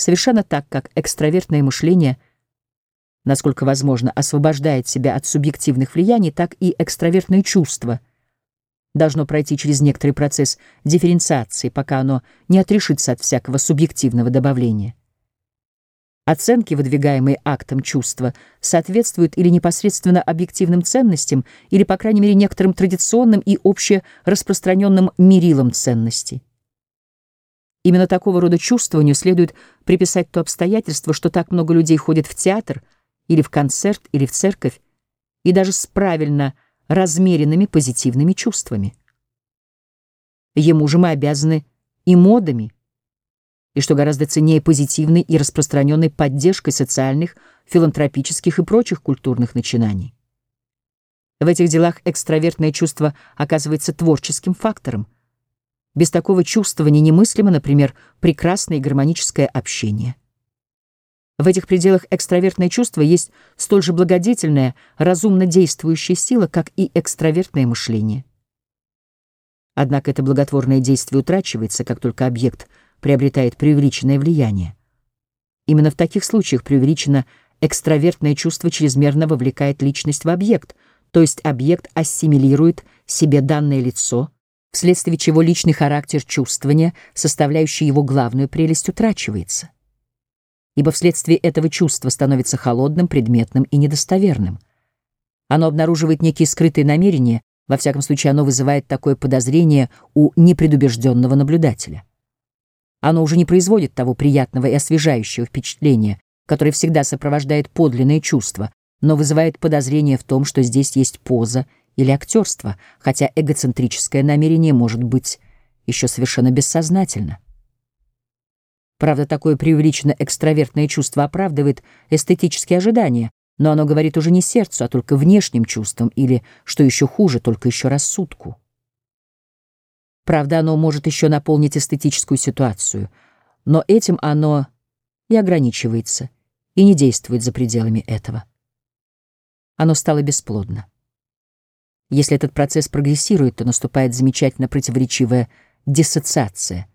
Совершенно так, как экстравертное мышление, насколько возможно, освобождает себя от субъективных влияний, так и экстравертное чувство должно пройти через некоторый процесс дифференциации, пока оно не отрешится от всякого субъективного добавления. Оценки, выдвигаемые актом чувства, соответствуют или непосредственно объективным ценностям, или, по крайней мере, некоторым традиционным и общераспространенным мерилам ценностей. Именно такого рода чувствованию следует приписать то обстоятельство, что так много людей ходят в театр, или в концерт, или в церковь, и даже с правильно размеренными позитивными чувствами. Ему же мы обязаны и модами, и, что гораздо ценнее, позитивной и распространенной поддержкой социальных, филантропических и прочих культурных начинаний. В этих делах экстравертное чувство оказывается творческим фактором. Без такого чувствования немыслимо, например, прекрасное гармоническое общение. В этих пределах экстравертное чувство есть столь же благодетельная, разумно действующая сила, как и экстравертное мышление. Однако это благотворное действие утрачивается, как только объект — приобретает преувеличенное влияние. Именно в таких случаях преувеличено экстравертное чувство чрезмерно вовлекает личность в объект, то есть объект ассимилирует себе данное лицо, вследствие чего личный характер чувствования, составляющий его главную прелесть, утрачивается. Ибо вследствие этого чувство становится холодным, предметным и недостоверным. Оно обнаруживает некие скрытые намерения, во всяком случае оно вызывает такое подозрение у непредубежденного наблюдателя. Оно уже не производит того приятного и освежающего впечатления, которое всегда сопровождает подлинное чувство, но вызывает подозрение в том, что здесь есть поза или актерство, хотя эгоцентрическое намерение может быть еще совершенно бессознательно. Правда, такое преувеличенно экстравертное чувство оправдывает эстетические ожидания, но оно говорит уже не сердцу, а только внешним чувствам или, что еще хуже, только еще рассудку. Правда, оно может еще наполнить эстетическую ситуацию, но этим оно и ограничивается, и не действует за пределами этого. Оно стало бесплодно. Если этот процесс прогрессирует, то наступает замечательно противоречивая диссоциация.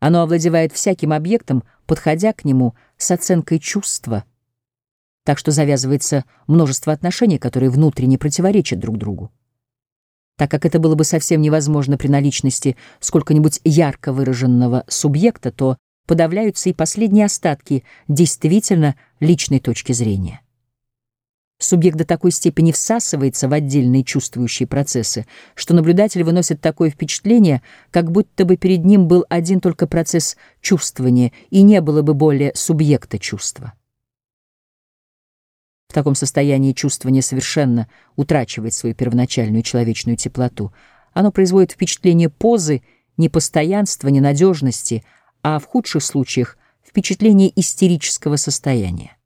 Оно овладевает всяким объектом, подходя к нему с оценкой чувства, так что завязывается множество отношений, которые внутренне противоречат друг другу так как это было бы совсем невозможно при наличности сколько-нибудь ярко выраженного субъекта, то подавляются и последние остатки действительно личной точки зрения. Субъект до такой степени всасывается в отдельные чувствующие процессы, что наблюдатель выносит такое впечатление, как будто бы перед ним был один только процесс чувствования и не было бы более субъекта чувства. В таком состоянии чувствование совершенно утрачивает свою первоначальную человечную теплоту. Оно производит впечатление позы, непостоянства, ненадежности, а в худших случаях — впечатление истерического состояния.